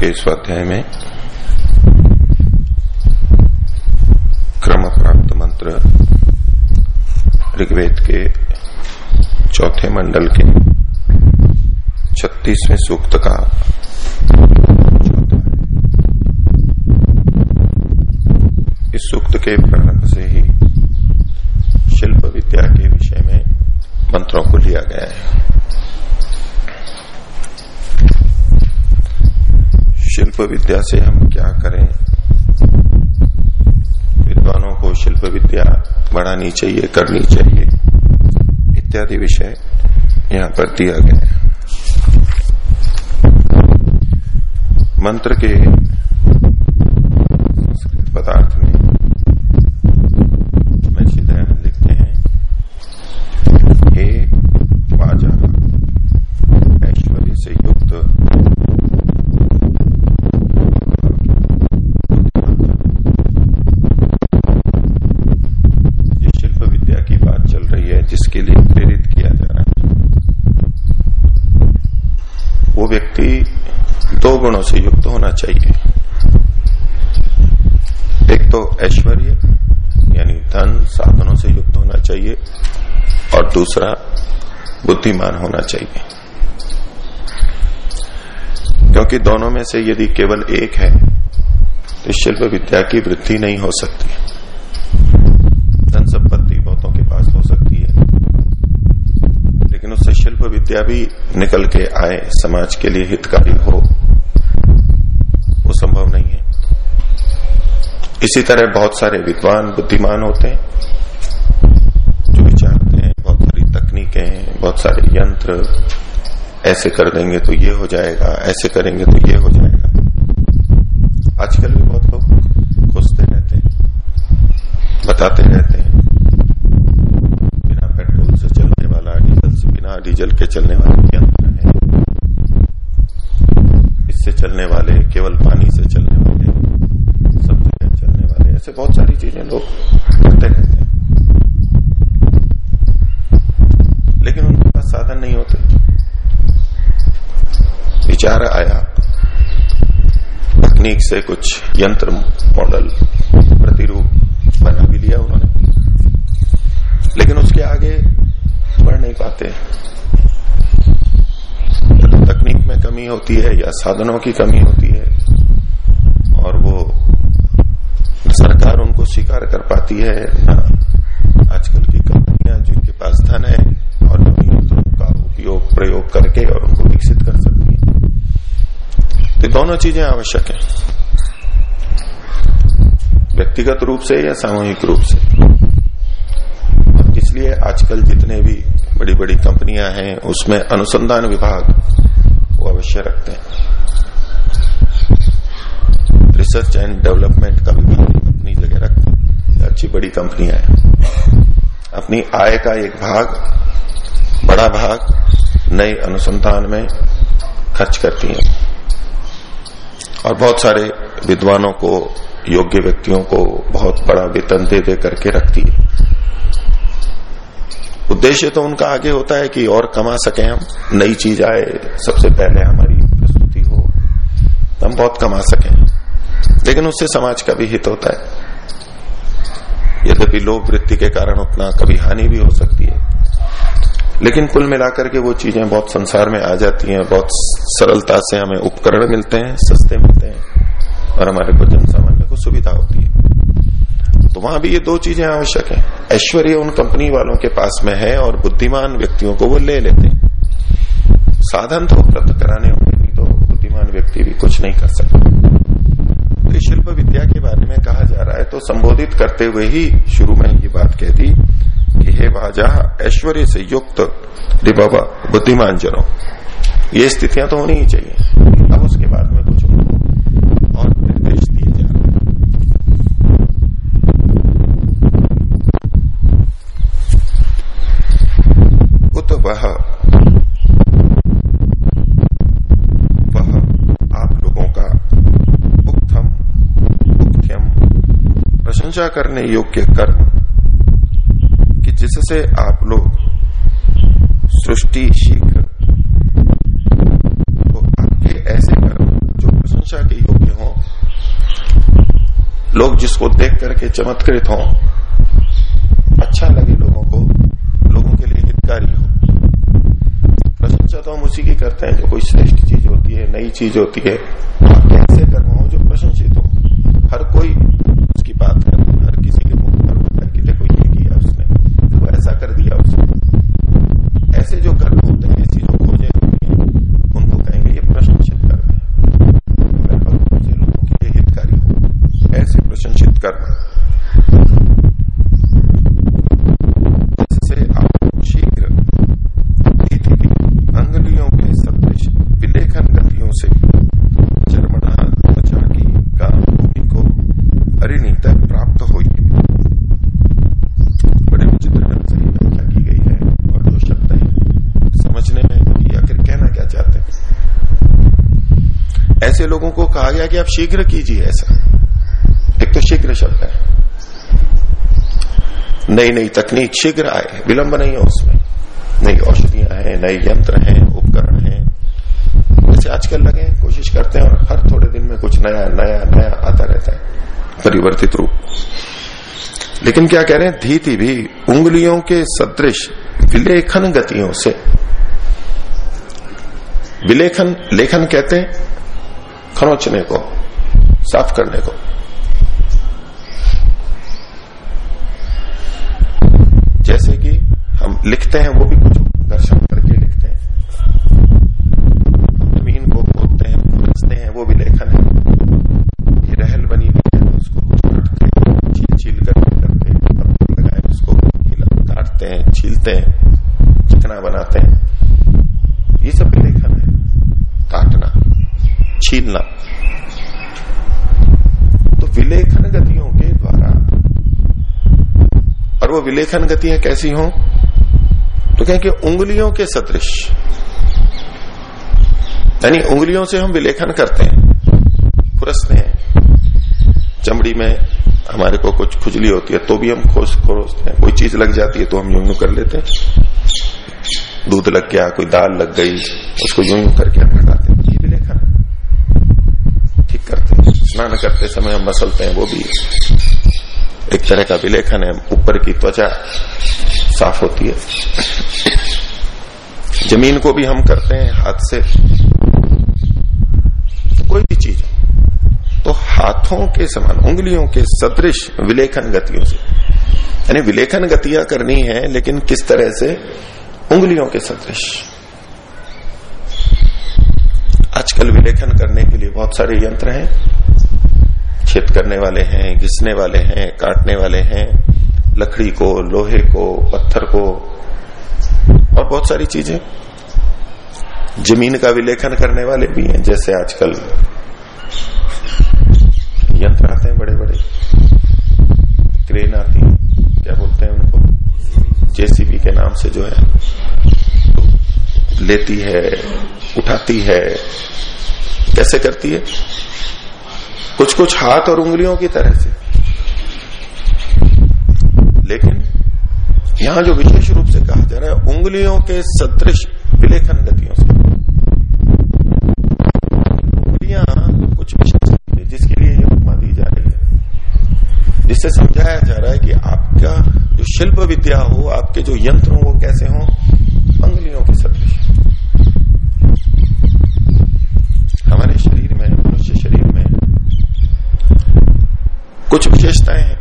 के इस अध्याय में क्रम प्राप्त मंत्र ऋग्वेद के चौथे मंडल के छत्तीसवें सूक्त का इस सूक्त के प्रारंभ से ही शिल्प विद्या के विषय में मंत्रों को लिया गया है शिल्प विद्या से हम क्या करें? विद्वानों को शिल्प विद्या बढ़ानी चाहिए, करनी चाहिए, इत्यादि विषय यहाँ पर दिया गया मंत्र के संस्कृत पदार्थ में महर्षि लिखते हैं हे वाजा ऐश्वर्य से युक्त जिसके लिए प्रेरित किया जा रहा है वो व्यक्ति दो गुणों से युक्त होना चाहिए। एक तो ऐश्वर्य, यानी धन साधनों से युक्त होना चाहिए, और दूसरा बुद्धिमान होना चाहिए। क्योंकि दोनों में से यदि केवल एक है तो शिल्प विद्या की वृद्धि नहीं हो सकती। धन संपत्ति बहुतों के पास हो सकती है। लेकिन उससे शिल्प विद्या भी निकल के आए, समाज के लिए हितकारी हो वो संभव नहीं है इसी तरह बहुत सारे विद्वान, बुद्धिमान होते हैं, जो विचारते हैं, बहुत सारी तकनीकें, बहुत सारे यंत्र, ऐसे कर देंगे तो ये हो जाएगा, ऐसे करेंगे तो ये हो जाएगा। आजकल भी बहुत लोग खोजते रहते हैं, बताते रहते हैं, बिना पेट्रोल से चलने वाला, डीजल से, बिना डीजल के चलने वाले यंत्र है इससे चलने वाले केवल पानी से चलने वाले सब जगह चलने वाले ऐसे बहुत सारी चीज़ें लोग करते रहते हैं लेकिन उनके पास साधन नहीं होते विचार आया तकनीक से कुछ यंत्र मॉडल प्रतिरूप बना भी लिया उन्होंने। लेकिन उसके आगे बढ़ नहीं पाते। तकनीक में कमी होती है या साधनों की कमी होती है और वो सरकार उनको स्वीकार कर पाती है ना। आजकल की कंपनियाँ जिनके पास धन है और यंत्रों का उपयोग प्रयोग करके और उनको विकसित कर सकती है। तो दोनों चीज़ें आवश्यक है। व्यक्तिगत रूप से या सामूहिक रूप से? इसलिए आजकल जितने भी बड़ी बड़ी कंपनियाँ हैं, उसमें अनुसंधान विभाग वो अवश्य रखते हैं। रिसर्च एंड डेवलपमेंट का विभाग अपनी जगह रखते हैं। अच्छी बड़ी कंपनियाँ हैं। अपनी आय का एक भाग, बड़ा भाग नए अनुसंधान में खर्च करती हैं। और बहुत सारे विद्वानों को योग्य व्यक्तियों को बहुत बड़ा वेतन दे दे करके रखती है। उद्देश्य तो उनका आगे होता है कि और कमा सके हम, नई चीज़ आए, सबसे पहले हमारी प्रस्तुति हो, हम बहुत कमा सके। लेकिन उससे समाज का भी हित होता है। यद्यपि लोक वृत्ति के कारण उतना कभी हानि भी हो सकती है। लेकिन कुल मिलाकर के वो चीज़ें बहुत संसार में आ जाती हैं, बहुत सरलता से हमें उपकरण मिलते हैं, सस्ते मिलते हैं। और हमारे को जन सामान्य को सुविधा होती है। तो वहाँ भी ये दो चीज़ें आवश्यक है। ऐश्वर्य उन कंपनी वालों के पास में है और बुद्धिमान व्यक्तियों को वो ले लेते हैं। साधन तो उपलब्ध कराने होंगे, नहीं तो बुद्धिमान व्यक्ति भी कुछ नहीं कर सकते। तो शिल्प विद्या के बारे में कहा जा रहा है तो संबोधित करते हुए ही शुरू में ये बात कह दी कि हे बाजा ऐश्वर्य से युक्त रे बुद्धिमान जनों ये स्थितियाँ तो होनी ही चाहिए अब उसके बाद में कुछ और निर्देश दिए जा रहे उत वह वह आप लोगों का उक्थम उक्थ्यम प्रशंसा करने योग्य कर्म कि जिससे आप लोग सृष्टि शीघ्र तो आपके ऐसे कर्म जो प्रशंसा के योग्य हो, लोग जिसको देख करके चमत्कृत हो अच्छा लगे लोगों को, लोगों के लिए हितकारी हो। प्रशंसा तो हम उसी की करते हैं जो कोई श्रेष्ठ चीज़ होती है, नई चीज़ होती है। आपके ऐसे कर्म हो जो प्रशंसित हो हर कोई उसकी बात कर हर किसी के मुख पर बताए कि देखो ये किया उसने देखो ऐसा कर दिया उसने ऐसे जो कर्म होते हैं ऐसी जो खोजें होती हैं उनको कहेंगे ये प्रशंसित कर्म है लगभग से लोगों के लिए हितकारी हो ऐसे प्रशंसित कर्म इससे आप शीघ्र धीति की अंगुलियों के सदृश विलेखन गतियों से चरमणा त्वचा की का भूमि को अरिणीत प्राप्त हुई बड़े विचित्र ढंग से ये व्याख्या की गई है और जो शब्द है समझने में कि आखिर कहना क्या चाहते हैं ऐसे लोगों को आप शीघ्र कीजिए ऐसा। एक तो शीघ्र शब्द है। नई नई तकनीक शीघ्र आए विलंब नहीं है उसमें। नई औषधियाँ हैं, नए यंत्र हैं, उपकरण हैं। जैसे आजकल लगे कोशिश करते हैं और हर थोड़े दिन में कुछ नया नया नया आता रहता है, परिवर्तित रूप। लेकिन क्या कह रहे हैं, धीति भी उंगलियों के सदृश विलेखन गतियों से। विलेखन, लेखन कहते हैं खरोचने को, साफ़ करने को। जैसे कि हम लिखते हैं, वो भी कुछ घर्षण करके लिखते हैं। ज़मीन को खोदते हैं खुरचते हैं, वो भी लेखन है। ये रहल बनी हुई है, उसको कुछ काटते छील छील करके करते लगाए, उसको काटते हैं, छीलते हैं चिकना बनाते हैं ये सब भी लेखन है काटना छीलना तो विलेखन गतियों के द्वारा। और वो विलेखन गतियाँ कैसी हों? तो कहें कि उंगलियों के सदृश। यानी उंगलियों से हम विलेखन करते हैं, खुरसते हैं। चमड़ी में हमारे को कुछ खुजली होती है तो भी हम खोस खोसते हैं। कोई चीज़ लग जाती है तो हम यूँ यूँ कर लेते हैं। दूध लग गया, कोई दाल लग गई, उसको यूँ यूँ करके हम हैं ये विलेखन ठीक करते हैं स्नान करते समय हम मसलते हैं, वो भी एक तरह का विलेखन है, ऊपर की त्वचा साफ़ होती है। ज़मीन को भी हम करते हैं हाथ से। कोई भी चीज़। तो हाथों के समान, उंगलियों के सदृश विलेखन गतियों से। यानी विलेखन गतियाँ करनी है, लेकिन किस तरह से? उंगलियों के सदृश। आजकल विलेखन करने के लिए बहुत सारे यंत्र हैं। छेद करने वाले हैं, घिसने वाले हैं, काटने वाले हैं, लकड़ी को, लोहे को, पत्थर को, और बहुत सारी चीज़ें। ज़मीन का विलेखन करने वाले भी हैं, जैसे आजकल यंत्र आते हैं बड़े बड़े क्रेन आती क्या बोलते हैं उनको? जेसीबी के नाम से जो है, लेती है, उठाती है। कैसे करती है? कुछ कुछ हाथ और उंगलियों की तरह से। लेकिन यहाँ जो विशेष रूप से कहा जा रहा है, उंगलियों के सदृश विलेखन गतियों से। उंगलियाँ कुछ विशेष जिसके लिए ये उपमा दी जा रही है। जिससे समझाया जा रहा है कि आपका जो शिल्प विद्या हो, आपके जो यंत्र हो, वो कैसे हो? अंगुलियों के सदृश हमारे शरीर में मनुष्य शरीर में कुछ विशेषताएँ हैं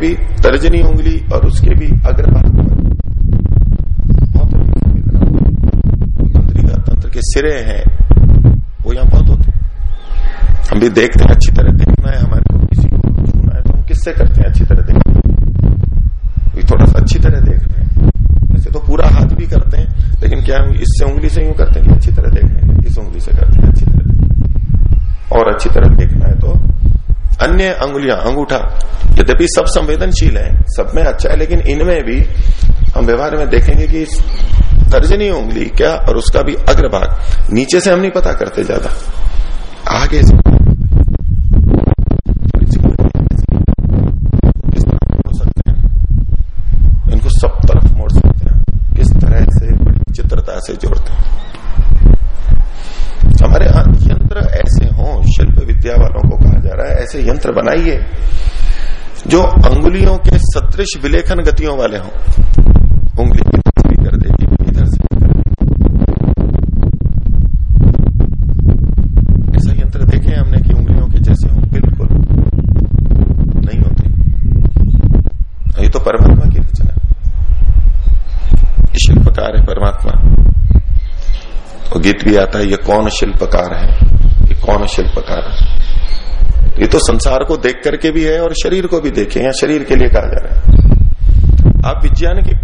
भी तर्जनी उंगली और उसके भी अग्रभाग पर तंत्र के सिरे हैं। वो यहाँ बहुत होते हम भी देखते हैं, अच्छी तरह देखना है हमारे को, किसी को छूना है तो हम किससे करते हैं अच्छी तरह देखना है? थोड़ा सा अच्छी तरह देख रहे हैं। ऐसे तो पूरा हाथ भी करते हैं, लेकिन क्या हम इससे उंगली से यूँ करते हैं कि अच्छी तरह देख रहे हैं? इस उंगली से करते हैं? अच्छी तरह और अच्छी तरह देखना है तो अन्य अंगुलियाँ, अंगूठा, यद्यपि सब संवेदनशील है, सब में अच्छा है, लेकिन इनमें भी हम व्यवहार में देखेंगे कि तर्जनी उंगली क्या और उसका भी अग्रभाग नीचे से हम नहीं पता करते ज़्यादा। आगे से इनको सब तरफ़ मोड़ सकते हैं। किस तरह से बड़ी चित्रता से जोड़ते हैं हमारे यंत्र ऐसे हों शिल्प विद्या वालों को कहा जा रहा है ऐसे यंत्र बनाइए, जो अंगुलियों के सदृश विलेखन गतियों वाले हों। उंगली ऐसा यंत्र देखे हमने कि उंगलियों के जैसे हों, बिल्कुल नहीं तो परमात्मा की शिल्पकार है परमात्मा। गीत भी आता है, ये कौन शिल्पकार है? ये कौन शिल्पकार है? ये तो संसार को देख करके भी है और शरीर को भी देखे या शरीर के लिए कहा जा रहा है। आप विज्ञान की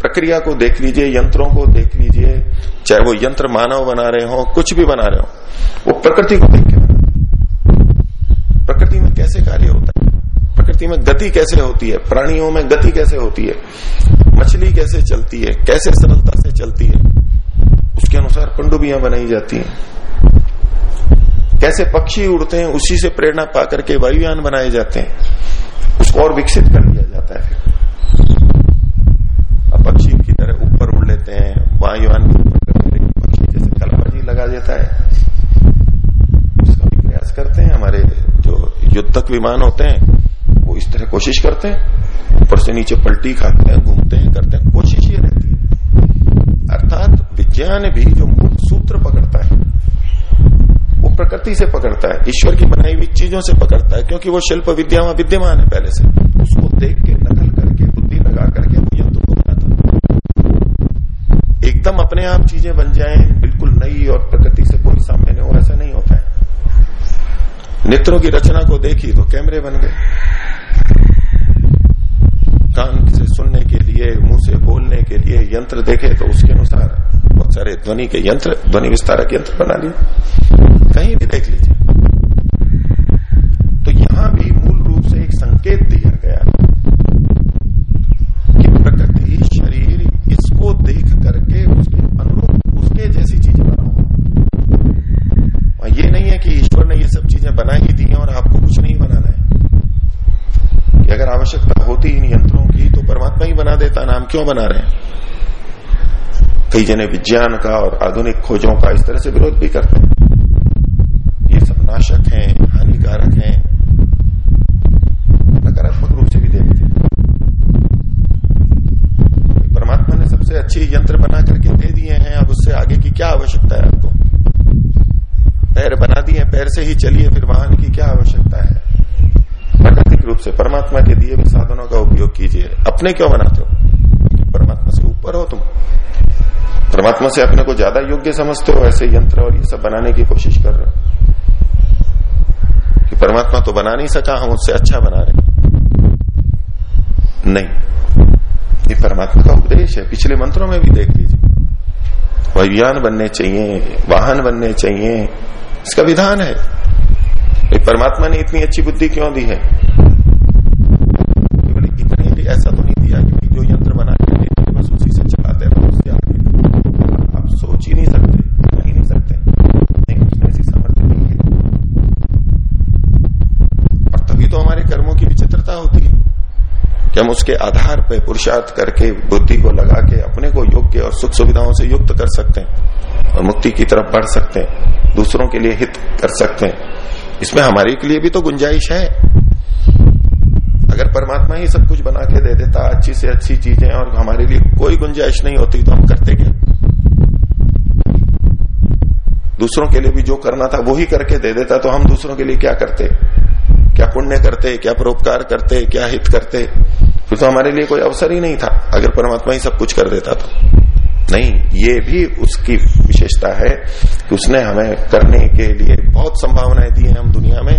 प्रक्रिया को देख लीजिए, यंत्रों को देख लीजिए, चाहे वो यंत्र मानव बना रहे हो, कुछ भी बना रहे हो, वो प्रकृति को देख के प्रकृति में कैसे कार्य होता है? प्रकृति में गति कैसे होती है? प्राणियों में गति कैसे होती है? मछली कैसे चलती है? कैसे सरलता से चलती है? उसके अनुसार पंडुबियाँ बनाई जाती हैं। कैसे पक्षी उड़ते हैं, उसी से प्रेरणा पा करके वायुयान बनाए जाते हैं। उसको और विकसित कर दिया जाता है। अब पक्षी की तरह ऊपर उड़ लेते हैं, वायुयान के ऊपर पक्षी जैसे कलाबाजी लगा देता है। उसका भी प्रयास करते हैं। हमारे जो युद्धक विमान होते हैं, वो इस तरह कोशिश करते हैं। ऊपर से नीचे पलटी खाते हैं, घूमते हैं, करते हैं। कोशिश ये रहती है। अर्थात विज्ञान भी जो मूल सूत्र पकड़ता है प्रकृति से पकड़ता है, ईश्वर की बनाई हुई चीज़ों से पकड़ता है, क्योंकि वो शिल्प विद्या में विद्यमान है पहले से। उसको देख के, नकल करके, बुद्धि लगा करके वो यंत्र को बनाता एकदम अपने आप चीज़ें बन जाए, बिल्कुल नई और प्रकृति से कोई सामने नहीं हो ऐसा नहीं होता है। नेत्रों की रचना को देखी तो कैमरे बन गए। कान से सुनने के लिए, मुँह से बोलने के लिए यंत्र देखे तो उसके अनुसार बहुत सारे ध्वनि के यंत्र, ध्वनि विस्तारक यंत्र बना लिए। कहीं भी देख लीजिए। तो यहाँ भी मूल रूप से एक संकेत दिया गया कि प्रकृति, शरीर, इसको देख करके उसके अनुरूप, उसके जैसी चीज़ें बनाओ। और ये नहीं है कि ईश्वर ने ये सब चीज़ें बना ही दी हैं और आपको कुछ नहीं बनाना है। कि अगर आवश्यकता होती इन यंत्रों की तो परमात्मा ही बना देता नाम क्यों बना रहे हैं? कई जने विज्ञान का और आधुनिक खोजों का इस तरह से विरोध भी करते हैं। नाशक हैं, हानिकारक हैं। नकारात्मक रूप से भी देखते हैं। परमात्मा ने सबसे अच्छी यंत्र बना करके दे दिए हैं, अब उससे आगे की क्या आवश्यकता है आपको? पैर बना दिए, पैर से ही चलिए, फिर वाहन की क्या आवश्यकता है? प्राकृतिक रूप से परमात्मा के दिए हुए साधनों का उपयोग कीजिए। अपने क्यों बनाते हो? परमात्मा से ऊपर हो तुम। परमात्मा से अपने को ज़्यादा योग्य समझते हो, ऐसे यंत्र और ये सब बनाने की कोशिश कर रहे हो। परमात्मा तो बना नहीं सका, हम उससे अच्छा बना रहे नहीं। ये परमात्मा का उपदेश है। पिछले मंत्रों में भी देख लीजिए। वैज्ञान बनने चाहिए, वाहन बनने चाहिए, इसका विधान है। परमात्मा ने इतनी अच्छी बुद्धि क्यों दी है? इतनी भी ऐसा तो नहीं दिया कि जो यंत्र बना के बस उसी से चलाते रहो उससे आगे आप सोच ही नहीं सकते कह ही नहीं सकते नहीं उसने ऐसी सामर्थ्य नहीं है और तभी तो हमारे कर्मों की विचित्रता होती है कि हम उसके आधार पर पुरुषार्थ करके, बुद्धि को लगा के, अपने को योग्य और सुख सुविधाओं से युक्त कर सकते हैं और मुक्ति की तरफ़ बढ़ सकते हैं, दूसरों के लिए हित कर सकते हैं। इसमें हमारे के लिए भी तो गुंजाइश है। अगर परमात्मा ही सब कुछ बना के दे देता, अच्छी से अच्छी चीज़ें और हमारे लिए कोई गुंजाइश नहीं होती तो हम करते क्या? दूसरों के लिए भी जो करना था वो ही करके दे देता तो हम दूसरों के लिए क्या करते? क्या पुण्य करते, क्या परोपकार करते, क्या हित करते? फिर तो हमारे लिए कोई अवसर ही नहीं था। अगर परमात्मा ही सब कुछ कर देता तो। नहीं, ये भी उसकी विशेषता है कि उसने हमें करने के लिए बहुत संभावनाएँ दी हैं हम दुनिया में।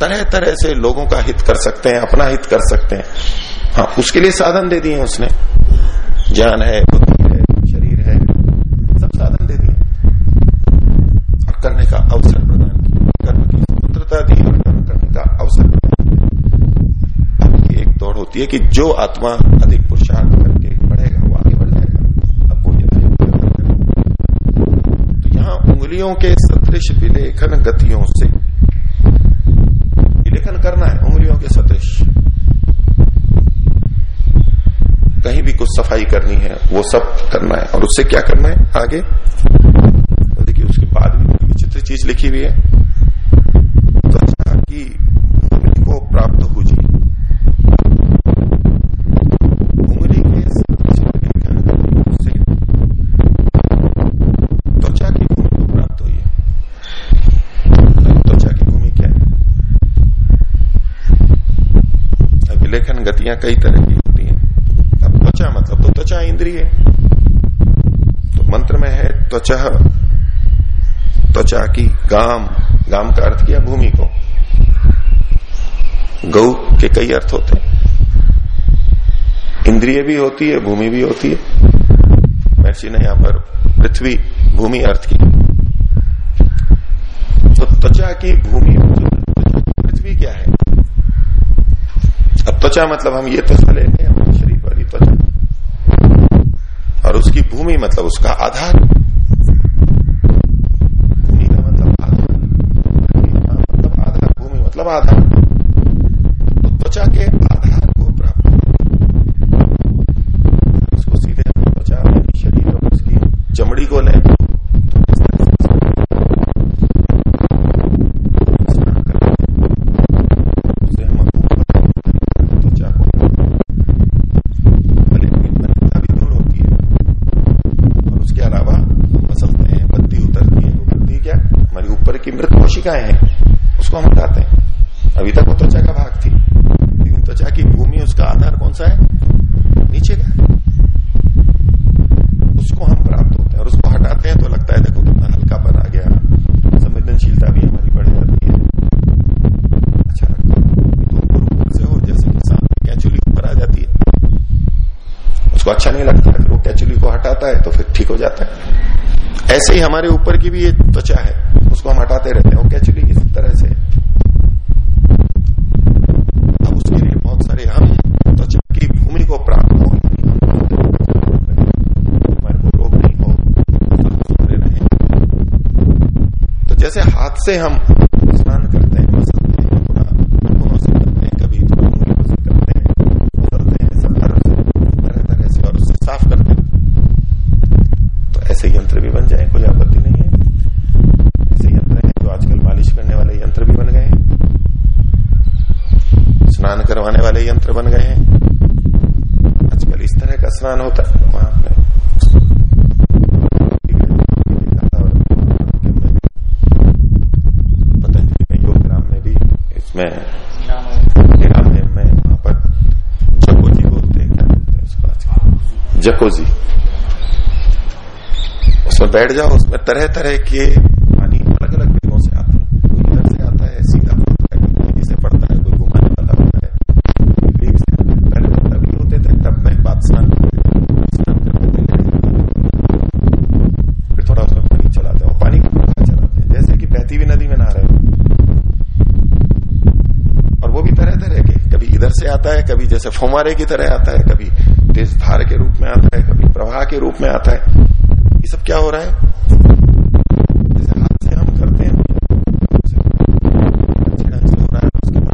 तरह तरह से लोगों का हित कर सकते हैं, अपना हित कर सकते हैं। हाँ उसके लिए साधन दे दिए उसने। ज्ञान है, बुद्धि है, शरीर है, सब साधन दे दिए। करने का अवसर होती है कि जो आत्मा अधिक पुरुषार्थ करके बढ़ेगा वो आगे बढ़ जाएगा। अब वो तो यहाँ उंगलियों के सदृश विलेखन गतियों से विलेखन करना है, उंगलियों के सदृश। कहीं भी कुछ सफ़ाई करनी है, वो सब करना है। और उससे क्या करना है? आगे? तो देखिए, उसके बाद भी विचित्र चीज़ लिखी हुई है त्वचा की को प्राप्त हो जी उंगली के से त्वचा की भूमि को प्राप्त हुई है त्वचा की भूमि क्या है विलेखन गतियाँ कई तरह की होती हैं। अब त्वचा मतलब तो त्वचा इंद्रिय तो मंत्र में है त्वचा। त्वचा की गाम। गाम का अर्थ किया भूमि को। गौ के कई अर्थ होते हैं। इंद्रिय भी होती है, भूमि भी होती है। महर्षि ने यहाँ पर पृथ्वी, भूमि अर्थ की तो त्वचा की भूमि पृथ्वी क्या है? अब त्वचा मतलब हम ये त्वचा ले लें हमारे शरीर वाली त्वचा। और उसकी भूमि मतलब उसका आधार भूमि का मतलब आधार मतलब आधार भूमि मतलब आधार तो त्वचा के आधार को प्राप्त उसको सीधे हम त्वचा शरीर और उसकी चमड़ी को लें कोशिकाएँ हैं, उसको हम हटाते हैं। अभी तक वो त्वचा का भाग थी, लेकिन त्वचा की भूमि, उसका आधार कौन सा है? नीचे का। उसको हम प्राप्त होते हैं और उसको हटाते हैं तो लगता है देखो कितना हल्का बना गया। संवेदनशीलता भी हमारी बढ़ जाती है। अच्छा लगता है तो ऊपर ऊपर से हो जैसे कि सांप कैचुली ऊपर आ जाती है। उसको अच्छा नहीं लगता वो कैचुली को हटाता है तो फिर ठीक हो जाता है। ऐसे ही हमारे ऊपर की भी ये त्वचा है, उसको हम हटाते रहते हैं वो कैचुली किसी तरह से अब उसके लिए बहुत सारे हम त्वचा की भूमि को प्राप्त हो हमारे को रोग नहीं हो सुथरे रहे तो जैसे हाथ से हम स्नान करते हैं मसलते हैं थोड़ा दोनों से करते हैं कभी थोड़ा उंगलियों से करते हैं मसलते हैं सब तरह तरह से और उससे साफ़ करते हैं तो ऐसे यंत्र भी बन जाए कोई आपत्ति नहीं है ऐसे यंत्र है जो आजकल मालिश करने वाले यंत्र भी बन गए हैं स्नान करवाने वाले यंत्र बन गए हैं आजकल इस तरह का स्नान होता है वहाँ आपने पतंजलि में योग ग्राम में भी इसमें ग्राम में में वहाँ पर जकोजी बोलते हैं क्या बोलते हैं उसको आजकल जकोजी। उसमें बैठ जाओ, उसमें तरह तरह के पानी अलग अलग जगहों से आते हैं। कोई इधर से आता है, सीधा पड़ता है, कोई से पड़ता है, कोई घुमाने वाला होता है। वेग से पहले तो तभी होते थे, तब में बात स्नान करते थोड़ा उसमें पानी पानी जैसे कि बहती नदी में रहे और वो भी तरह तरह के, कभी इधर से आता है, कभी जैसे फुमारे की तरह आता है कभी तेज धार के रूप में आता है, कभी प्रवाह के रूप में आता है। ये सब क्या हो रहा है? जैसे हाथ से हम करते हैं, अच्छे हो है है।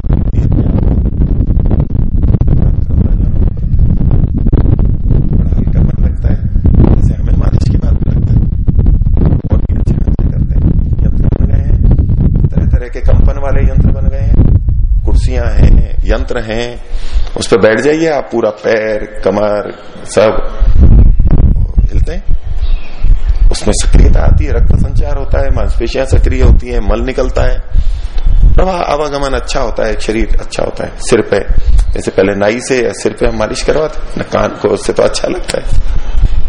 है। अच्छे हैं, यंत्र हैं। पर बैठ जाइए, आप पूरा पैर, कमर, सब। हिलते हैं। उसमें सक्रियता आती है, रक्त संचार होता है, मांसपेशियाँ सक्रिय होती है, मल निकलता है। प्रवाह, आवागमन अच्छा होता है, शरीर अच्छा होता है, सिर पे। जैसे पहले नाई से या सिर पे हम मालिश करवाते कान को, उससे तो अच्छा लगता है।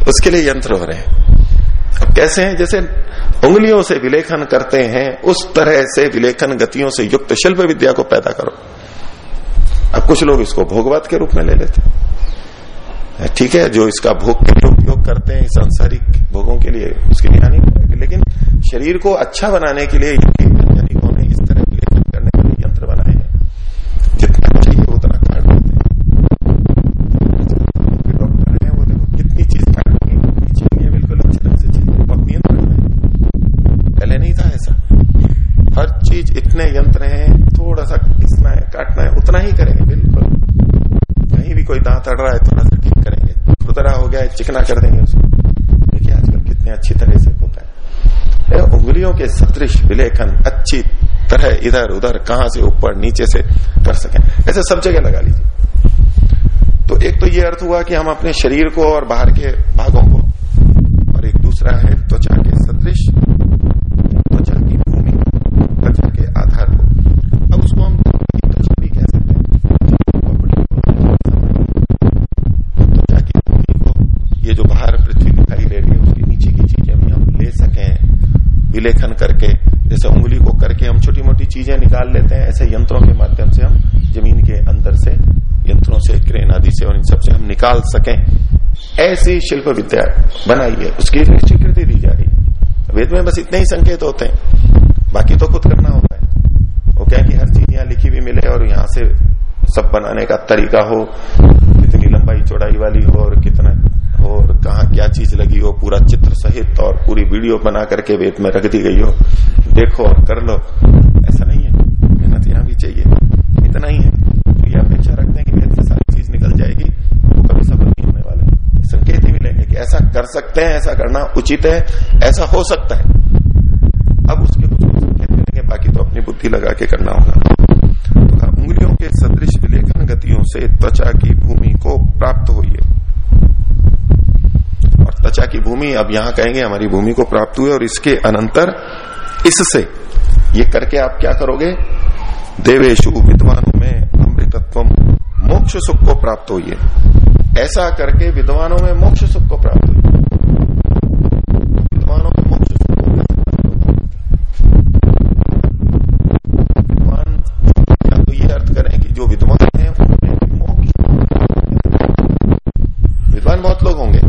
उसके लिए यंत्र हो रहे हैं। अब कैसे हैं? जैसे उंगलियों से विलेखन करते हैं, उस तरह से विलेखन गतियों से युक्त शिल्प विद्या को पैदा करो। अब कुछ लोग इसको भोगवत के रूप में ले लेते हैं। ठीक है, जो इसका भोग के लिए उपयोग करते हैं सांसारिक भोगों के लिए, उसके लिए हानि लेकिन शरीर को अच्छा बनाने के लिए चीज़ इतने यंत्र हैं, थोड़ा सा घिसना है काटना है, उतना ही करेंगे, बिल्कुल। कहीं भी कोई दांत अड़ रहा है, थोड़ा सा ठीक करेंगे। खुदरा हो गया है चिकना कर देंगे उसको। देखिए आजकल कितने अच्छी तरह से होता है, उंगलियों के सदृश विलेखन, अच्छी तरह इधर उधर, कहा से ऊपर, नीचे से कर सके। ऐसे सब जगह लगा लीजिए। तो एक तो ये अर्थ हुआ कि हम अपने शरीर को और बाहर के भागों को, और एक दूसरा है त्वचा के सदृश ये जो बाहर पृथ्वी दिखाई दे रही है, उसके नीचे की चीज़ें भी हम ले सकें, विलेखन करके, जैसे उंगली को करके हम छोटी मोटी चीज़ें निकाल लेते हैं, ऐसे यंत्रों के माध्यम से हम ज़मीन के अंदर से, यंत्रों से, क्रेन आदि से और इन सबसे हम निकाल सकें। ऐसी शिल्प विद्या बनाई है उसकी स्वीकृति दी जा रही है। वेद में बस इतने ही संकेत होते हैं, बाकी तो खुद करना होता है। वो क्या कि हर चीज़ यहाँ लिखी हुई मिले और यहाँ से सब बनाने का तरीका हो, कितनी लंबाई चौड़ाई वाली हो और कितना और कहा क्या चीज़ लगी हो, पूरा चित्र सहित और पूरी वीडियो बना करके वेद में रख दी गई हो। देखो और कर लो। ऐसा नहीं है। मेहनत यहाँ भी चाहिए। इतना ही है। तो ये अपेक्षा रखते हैं कि वेद से सारी चीज़ निकल जाएगी। वो कभी सफल नहीं होने वाले। संकेत ही मिलेंगे कि ऐसा कर सकते हैं, ऐसा करना उचित है, ऐसा हो सकता है। अब उसके कुछ संकेत मिलेंगे, बाकी तो अपनी बुद्धि लगा के करना होगा। तो उंगलियों के सदृश विलेखन गतियों से त्वचा की भूमि को प्राप्त हुई त्वचा की भूमि अब यहाँ कहेंगे हमारी भूमि को प्राप्त हुई और इसके अनंतर इससे ये करके आप क्या करोगे? देवेशु विद्वानों में अमृतत्व मोक्ष सुख को प्राप्त हुई ऐसा करके विद्वानों में मोक्ष सुख को प्राप्त हुई विद्वानों में मोक्ष सुख को विद्वान, या तो ये अर्थ करें कि जो विद्वान है, उनमें मोक्ष विद्वान बहुत लोग होंगे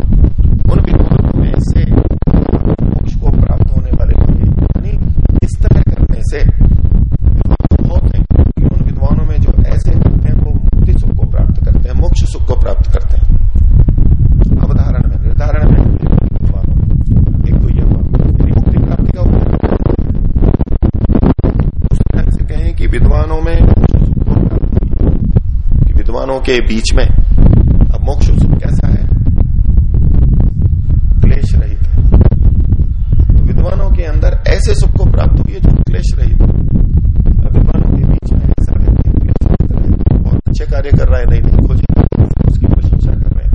उन विद्वानों में से मोक्ष को प्राप्त होने वाले होंगे यानी इस तरह करने से विद्वान तो बहुत हैं उन विद्वानों में जो ऐसे करते हैं वो मुक्ति सुख को प्राप्त करते हैं मोक्ष सुख को प्राप्त करते हैं अवधारण में निर्धारण में विद्वानों एक तो यह हुआ मुक्ति प्राप्ति का उस तरह से कहें कि विद्वानों में मोक्ष सुख को प्राप्त हुई कि बीच में अब मोक्ष सुख कैसा है क्लेश रहित है तो विद्वानों के अंदर ऐसे सुख को प्राप्त हुई है जो क्लेश रहित है विद्वानों के बीच में ऐसा व्यक्ति क्लेश रहित है बहुत अच्छे कार्य कर रहा है नहीं नहीं खोजे उसकी प्रशंसा कर रहे हैं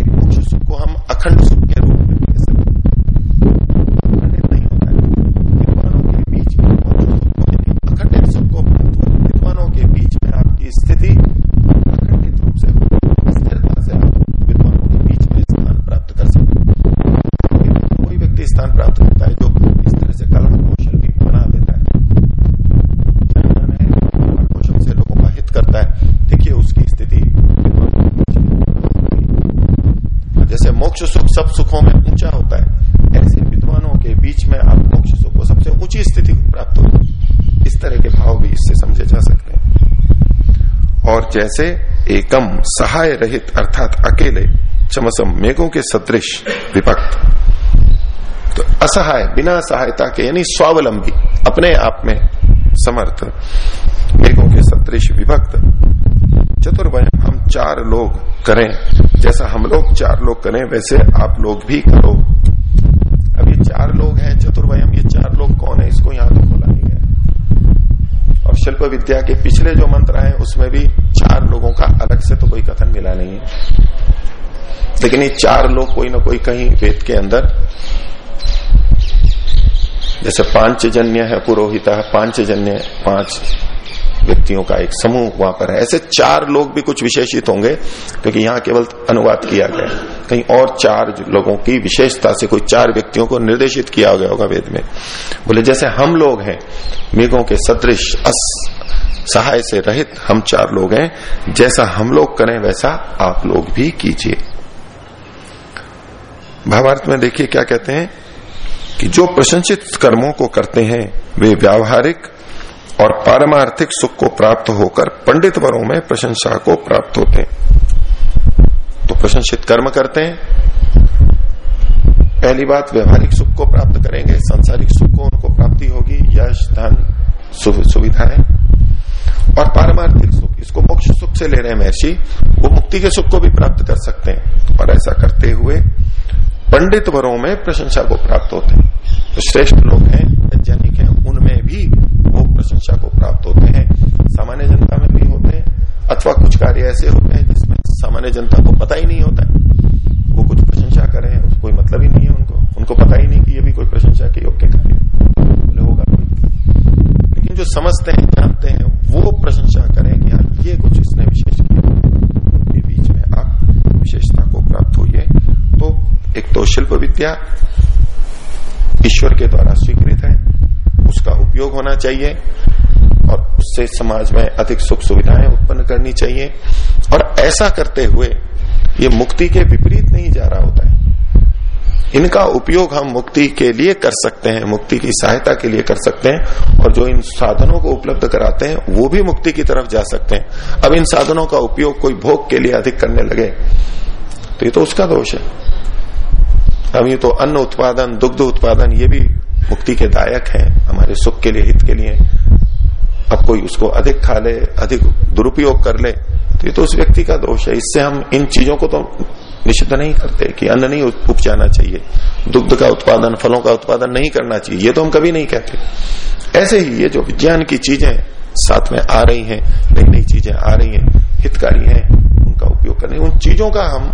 एक मोक्ष सुख को हम अखंड सुख के रूप में कह सकते हैं अखंडित नहीं होता है विद्वानों के बीच में मोक्ष सुख को यदि अखंडित सुख को प्राप्त हो विद्वानों के बीच में आपकी स्थिति अखंडित रूप से स्थिरता से आप विद्वानों के बीच में स्थान प्राप्त कर सकते कोई व्यक्ति स्थान प्राप्त करता है जो इस तरह से कला कौशल भी बना देता है कला कौशल से लोगों का हित करता है देखिए उसकी स्थिति विद्वानों के बीच में जैसे मोक्ष सुख सब सुखों में ऊँचा होता है ऐसे विद्वानों के बीच में आप मोक्ष सुख को सबसे ऊँची स्थिति प्राप्त हो इस तरह के भाव भी इससे समझे जा सकते हैं और जैसे एकम सहाय रहित अर्थात अकेले चमसम मेघों के सदृश विभक्त। तो असहाय, बिना सहायता के, यानी स्वावलंबी, अपने आप में समर्थ, मेघों के सदृश विभक्त। चतुर्वय हम चार लोग करें, जैसा हम लोग चार लोग करें, वैसे आप लोग भी करो। अब ये चार लोग हैं चतुर्वयम ये चार लोग कौन है, इसको यहाँ तो शिल्प विद्या के पिछले जो मंत्र है, उसमें भी चार लोगों का अलग से तो कोई कथन मिला नहीं है। लेकिन ये चार लोग कोई ना कोई कहीं वेद के अंदर। जैसे पाँच जन्य है, पुरोहित है पाँच जन्य पाँच व्यक्तियों का एक समूह वहाँ पर है। ऐसे चार लोग भी कुछ विशेषित होंगे, क्योंकि यहाँ केवल अनुवाद किया गया कहीं और चार लोगों की विशेषता से कोई चार व्यक्तियों को निर्देशित किया गया होगा वेद में। बोले, जैसे हम लोग हैं, मेघों के सदृश अस सहाय से रहित हम चार लोग हैं, जैसा हम लोग करें वैसा आप लोग भी कीजिए। भावार्थ में देखिए क्या कहते हैं कि जो प्रशंसित कर्मों को करते हैं, वे व्यावहारिक और पारमार्थिक सुख को प्राप्त होकर पंडित वरों में प्रशंसा को प्राप्त होते हैं। तो प्रशंसित कर्म करते हैं। पहली बात, व्यवहारिक सुख को प्राप्त करेंगे, सांसारिक सुख को उनको प्राप्ति होगी, यश, धन सुविधाएँ। और पारमार्थिक सुख, इसको मोक्ष सुख से ले रहे हैं महर्षि, वो मुक्ति के सुख को भी प्राप्त कर सकते हैं। और ऐसा करते हुए पंडित वरों में प्रशंसा को प्राप्त होते हैं। तो श्रेष्ठ लोग हैं, वैज्ञानिक हैं, उनमें भी वो प्रशंसा को प्राप्त होते हैं, सामान्य जनता में भी होते हैं, अथवा कुछ कार्य ऐसे होते हैं जिसमें सामान्य जनता को पता ही नहीं होता वो कुछ प्रशंसा करें कोई मतलब ही नहीं है उनको। उनको पता ही नहीं कि ये भी कोई प्रशंसा के योग्य कार्य होगा कोई लेकिन जो समझते हैं, जानते हैं, वो प्रशंसा करें कि हाँ ये कुछ इसने विशेष किया। उनके बीच में आप विशेषता को प्राप्त होइए। तो एक तो शिल्प विद्या ईश्वर के द्वारा स्वीकृत उसका उपयोग होना चाहिए और उससे समाज में अधिक सुख सुविधाएँ उत्पन्न करनी चाहिए। और ऐसा करते हुए ये मुक्ति के विपरीत नहीं जा रहा होता है। इनका उपयोग हम मुक्ति के लिए कर सकते हैं, मुक्ति की सहायता के लिए कर सकते हैं और जो इन साधनों को उपलब्ध कराते हैं, वो भी मुक्ति की तरफ़ जा सकते हैं। अब इन साधनों का उपयोग कोई भोग के लिए अधिक करने लगे तो ये तो उसका दोष है। अब ये तो अन्न उत्पादन, दुग्ध उत्पादन, ये भी मुक्ति के दायक है, हमारे सुख के लिए, हित के लिए। अब कोई उसको अधिक खा ले, अधिक दुरुपयोग कर ले तो ये तो उस व्यक्ति का दोष है। इससे हम इन चीज़ों को तो निषिद्ध नहीं करते कि अन्न नहीं उपजाना चाहिए। दुग्ध का उत्पादन, फलों का उत्पादन नहीं करना चाहिए। ये तो हम कभी नहीं कहते। ऐसे ही ये जो विज्ञान की चीज़ें साथ में आ रही हैं नई नई चीज़ें आ रही हैं, हितकारी हैं उनका उपयोग करने उन चीज़ों का हम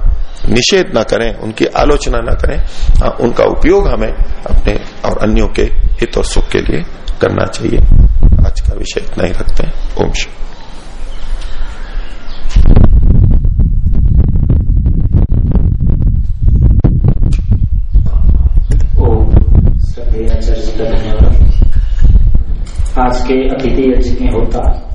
निषेध ना करें, उनकी आलोचना ना करें। हाँ उनका उपयोग हमें अपने और अन्यों के हित और सुख के लिए करना चाहिए। आज का विषय इतना ही रखते हैं। ओम शिव आज के अतिथि यज्ञ होता।